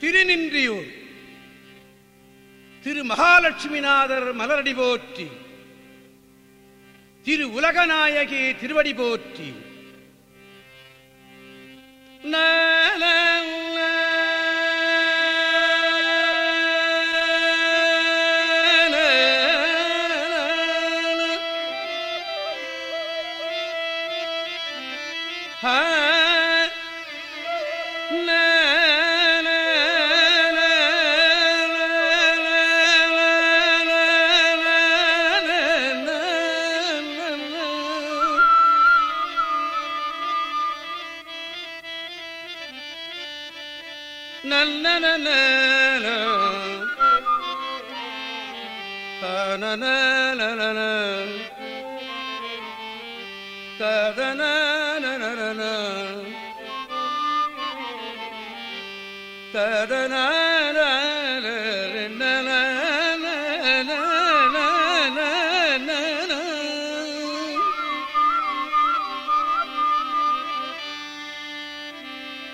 திருநின்றியூர். திரு மகாலட்சுமிநாதர் மலரடி போற்றி. திரு உலகநாயகி திருவடி போற்றி. நல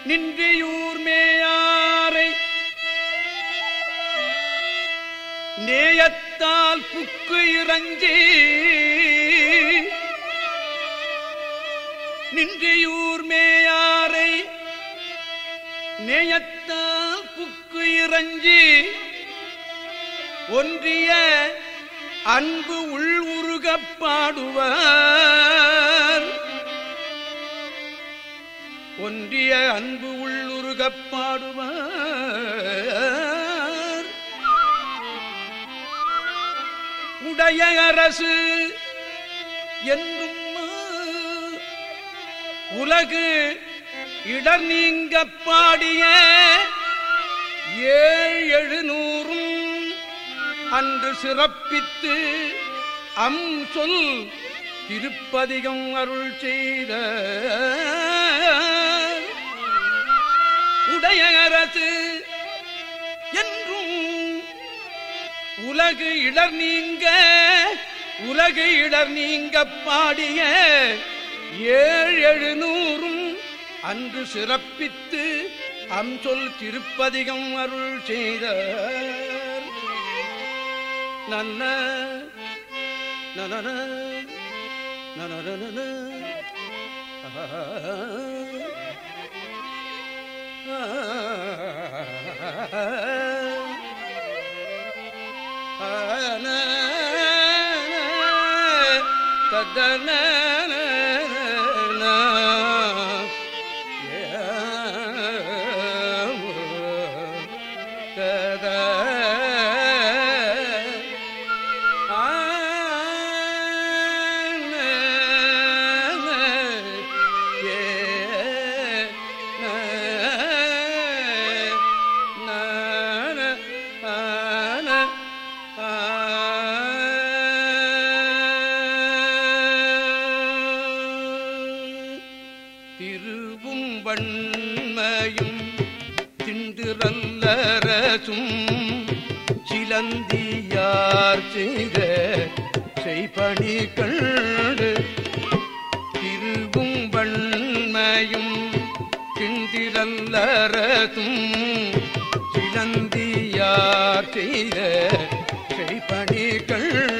நின்றியூர் மேயாரை நேயத்தால் புக்கு இறஞ்சி நின்றியூர் மேயாரை நேயத்தால் புக்கு இறஞ்சி ஒன்றிய அன்பு உள் உருகப் பாடுவார். ஒன்றிய அன்பு உள்ளுருகப் பாடுவார். உடைய அரசு என்றும் உலகு இடர் நீங்க பாடிய ஏழு எழுநூறும் அன்று சிறப்பித்து அம் சொல் திருப்பதிகம் அருள் செய்த உடைய அரசு உலகு இடர் நீங்க உலகு இடர் நீங்க பாடிய ஏழு எழுநூறும் அன்று சிறப்பித்து அம்சொல் திருப்பதிகம் அருள் செய்த நன்ன நனன நனன ததன தத்தன வன்மையும் திண்டுரல்லரசும் சிலந்தியார் செய்த செய்பணி கண்டு திருவும் வன்மையும் திண்டிரல்லரசும் சிலந்தியார் செய்த செய்பணி கண்டு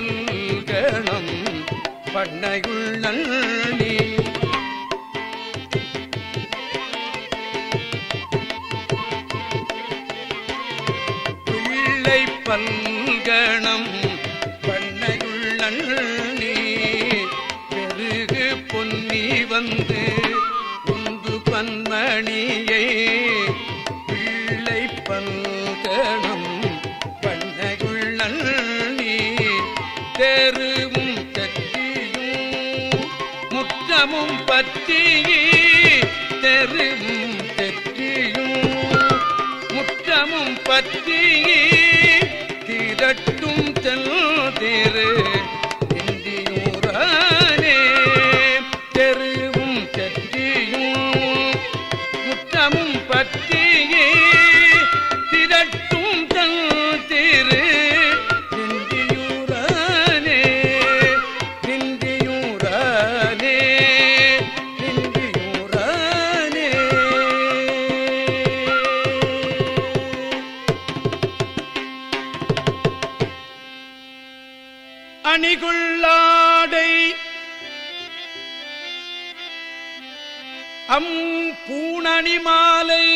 பல்கணம் பண்ணையுள் நன்னி பிள்ளை பல்கணம் பண்ணையுள் நன்னி பெருகு பொன்னி வந்து உந்து பன்மணியை. பிள்ளை பல்கணம் முற்றமும் தெரும் தெற்றியும் முற்றமும் பற்றி அணிகுள்ளாடை. அம் பூணணி மாலை.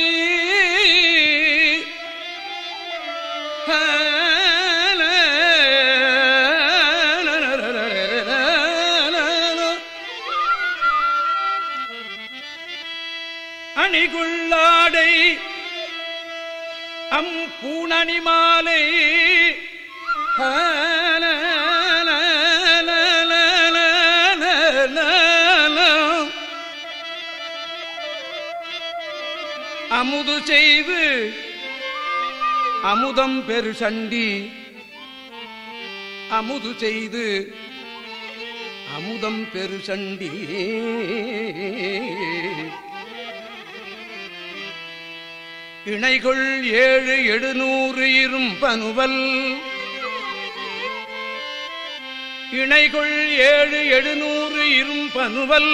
அணிகுள்ளாடை. அம் பூணணி மாலை. அமுது செய்து அமுதம் பெரு சண்டி அமுது செய்து அமுதம் பெரு சண்டி. இணைகள் ஏழு எழுநூறு இரும் பனுவல் இணைகள் ஏழு எழுநூறு இரும் பனுவல்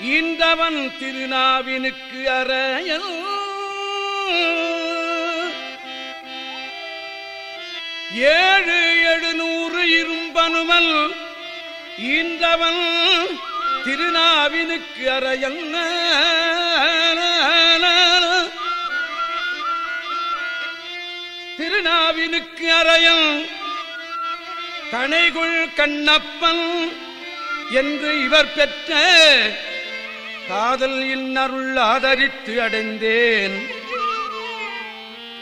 இந்தவன் திருநாவினுக்கு அறையல். ஏழு எழுநூறு இரும்பனுமல் இந்தவன் திருநாவினுக்கு அறையல். திருநாவினுக்கு அறையல். கணைகுள் கண்ணப்பன் என்று இவர் பெற்ற காதல் இன்னருள் ஆதரித்து அடைந்தேன்.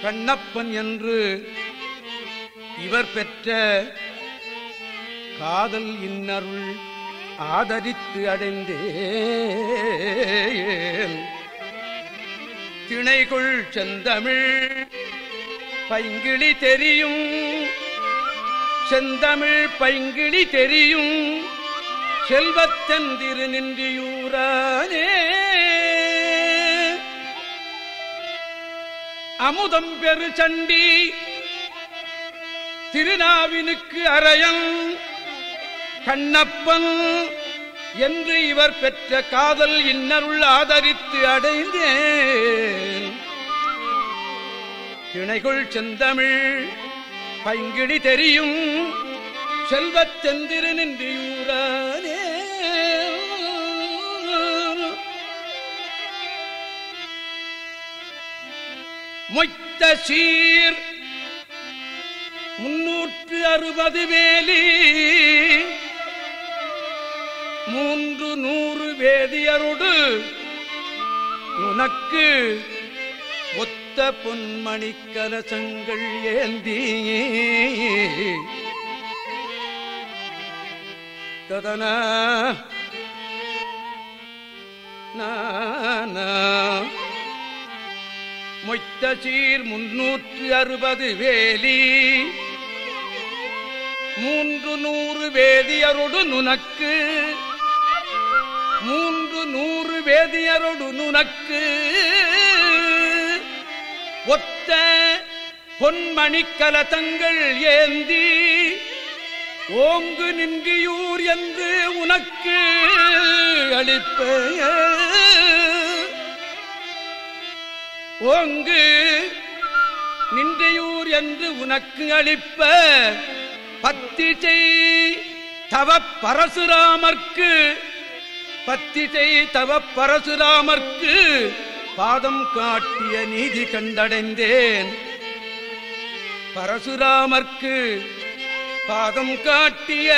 கண்ணப்பன் என்று இவர் பெற்ற காதல் இன்னருள் ஆதரித்து அடைந்தேன். திணைகுள் செந்தமிழ் பைங்கிளி தெரியும். செந்தமிழ் பைங்கிளி தெரியும். செல்வத்தந்திரு நின்றியூரானே அமுதம் பெரு சண்டி திருநாவினுக்கு அரயம் கண்ணப்பன் என்று இவர் பெற்ற காதல் இன்னருள் ஆதரித்து அடைந்தேன். திணைகுள் செந்தமிழ் பைங்கிடி தெரியும் செல்வத் செந்திரு மொய்த்த சீர் முன்னூற்று அறுபது வேலி மூன்று நூறு வேதியரோடு. உனக்கு ஒத்த பொன்மணி கலசங்கள் ஏந்தி. ததன. மொய்த்த சீர் முன்னூற்று அறுபது வேலி. மூன்று நூறு வேதியரோடு நுனக்கு. மூன்று நூறு வேதியரோடு நுனக்கு. ஒத்த பொன்மணிக் கலசங்கள் ஏந்தி. ஓங்கு நின்றியூர் என்று உனக்கு அளிப்ப ஓங்கு நின்றியூர் என்று உனக்கு அளிப்ப பத்திசை தவ பரசுராமர்க்கு பத்திசை தவ பரசுராமர்க்கு பாதம் காட்டிய நீதி கண்டடைந்தேன். பரசுராமர்க்கு பாதம் காட்டிய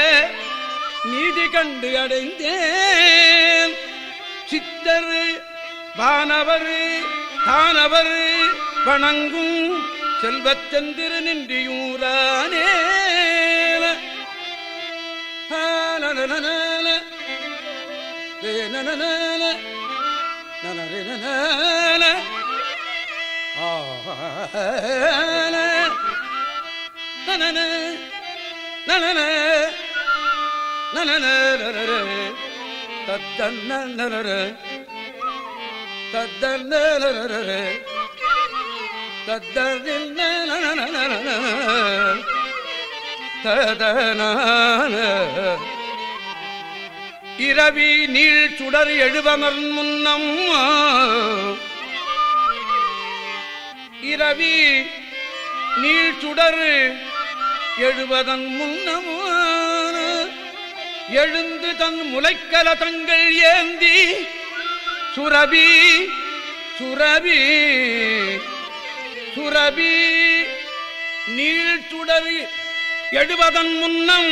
நீதி கண்டு அடைந்தேன். சித்தர் வானவர் தானவர் வணங்கும் செல்வச்சந்திர நின்றியூரானே. ஆ இரவி நீள் சுடர் எழுவமர் முன்னம் இரவி நீள் சுடர் எழுவதன் முன்னம் எழுந்து தன் முளைக்கல தங்கள் ஏந்தி சுரபி சுரபி சுரபி நீள் சுடர் எழுவதன் முன்னம்.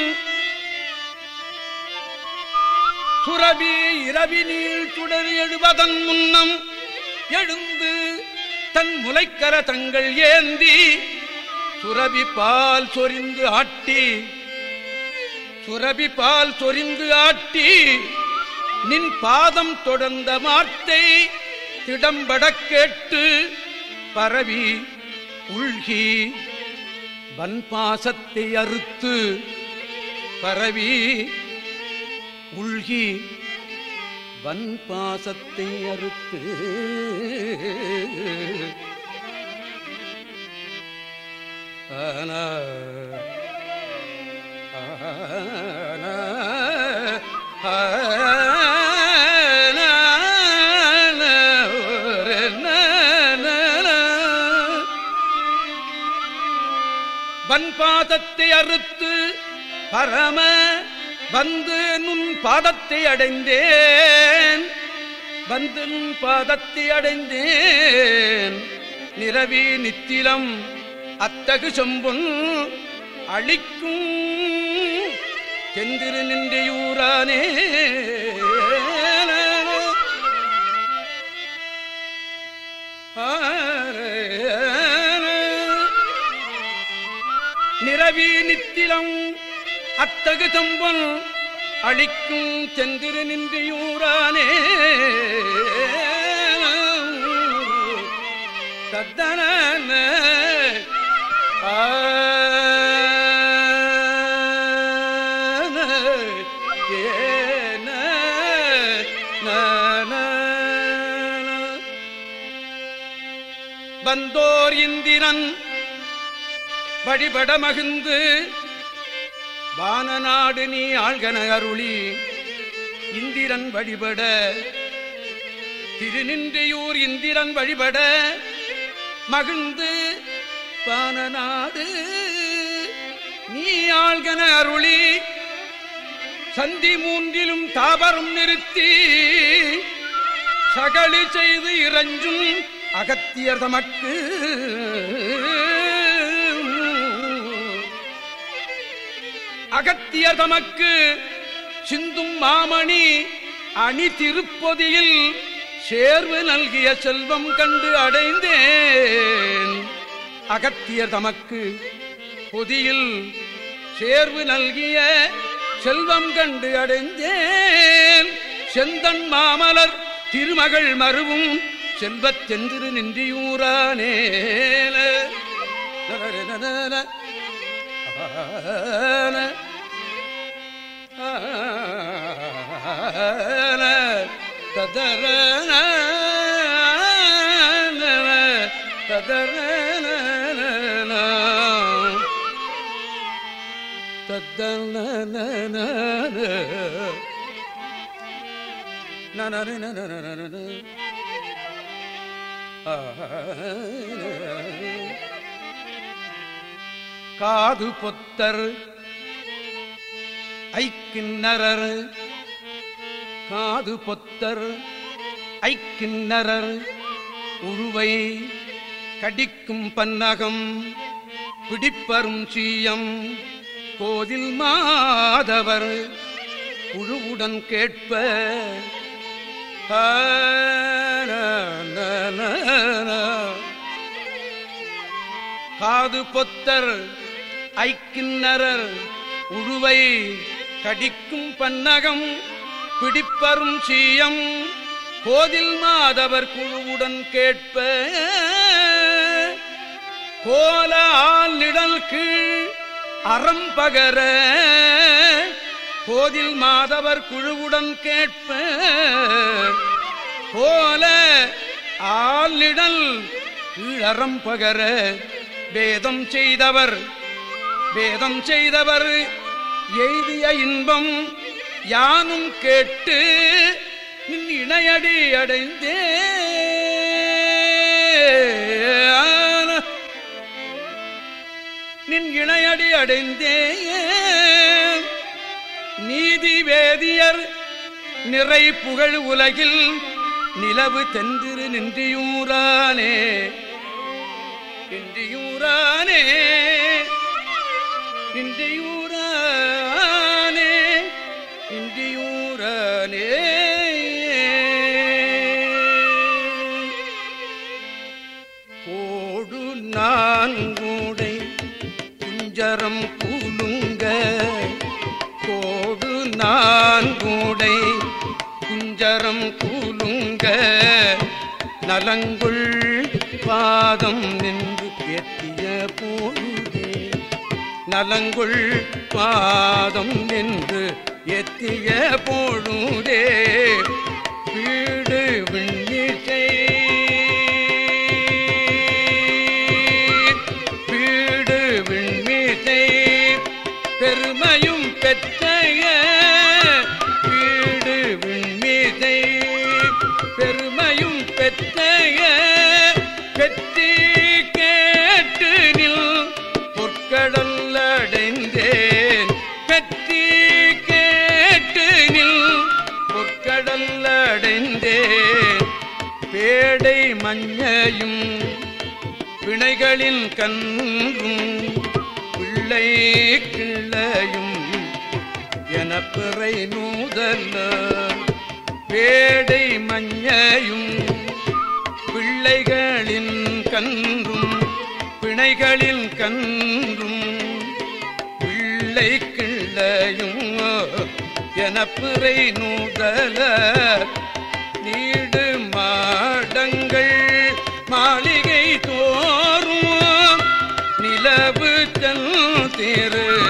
சுரபி இரவி நீள் சுடர் எழுவதன் முன்னம். எழுந்து தன் முளைக்கர தங்கள் ஏந்தி சுரபி பால் சொரிந்து ஆட்டி சுரபி பால் சொரிந்து ஆட்டி நின் பாதம் தொடர்ந்த மாத்தை திடம்பட கேட்டு பரவி உள்கி வன்பாசத்தை அறுத்து பரவி உள்கி வன்பாசத்தை அறுத்து வன்பாதத்தை அறுத்து பரம வந்து நுண் பாதத்தை அடைந்தேன். வந்து நுண் பாதத்தை அடைந்தேன். நிறவி நித்திலம் அத்தகு செம்பொன் அழிக்கும் செந்திரு நின்றையூரானே. நிறவி நித்திலம் அத்தகு தம்பன் அழிக்கும் செந்திரு நின்றியூரானே. தத்தன வந்தோர் இந்திரன் வழிபட மகிழ்ந்து வானநாடு நீ ஆழ்கன அருளி இந்திரன் வழிபட திருநின்றியூர் இந்திரன் வழிபட மகிழ்ந்து பான நாடு. நீ ஆள்கன அருளி சந்தி மூன்றிலும் தாபரும் நிறுத்தி சகளி செய்து இறஞ்சும் அகத்தியர் தமக்கு. அகத்தியர் தமக்கு சிந்தும் மாமணி அணி திருப்பொதியில் சேர்வு நல்கிய செல்வம் கண்டு அடைந்தேன். அகத்தியர் தமக்கு பொதியில் சேர்வு நல்கிய செல்வம் கண்டு அடைந்தேன். செந்தன் மாமலர் திருமகள் மருவும் செல்வத் நின்றியூரானே ததர ததர. காது பொத்தர் ஐக்கிண்ணரர் காது பொத்தர் ஐக்கிண்ணரர் உருவை கடிக்கும் பன்னகம் பிடிப்பரும் சீயம். கோதில் மாதவர் குழுவுடன் கேட்ப காது பொத்தர் ஐக்கிண்ணரர் உழுவை கடிக்கும் பன்னகம் பிடிப்பரும் சீயம். கோதில் மாதவர் குழுவுடன் கேட்ப கோல ஆள் நிழல் கீழ் அறம்பகர கோதில் மாதவர் குழுவுடன் கேட்ப போல ஆளிடல் நிழல் கீழறம் பகர. வேதம் செய்தவர் வேதம் செய்தவர் எய்திய இன்பம் யானும் கேட்டு நின் இணையடி அடைந்தே. நின் இணையடி அடைந்தே நீதி வேதியர் நிறை புகழ் உலகில் நிலவு தெந்திரு நின்றியூரானே. நின்றியூரானே. நின்றியூரானே. நின்றியூரானே. நலங்குள் பாதம் நின்று எத்திய போதே நலங்குள் பாதம் நின்று எத்திய பொழுதே. வீடு விண்ணிசை கன்றும் பிள்ளை கிள்ளையும் என பிறை நூதல்ல. பேடை மஞ்சையும் பிள்ளைகளின் கன்றும் பிணைகளின் கன்றும் பிள்ளை கிள்ளையும் என பிறை நூதல நீடு மாடங்கள் மாளிகை திரு.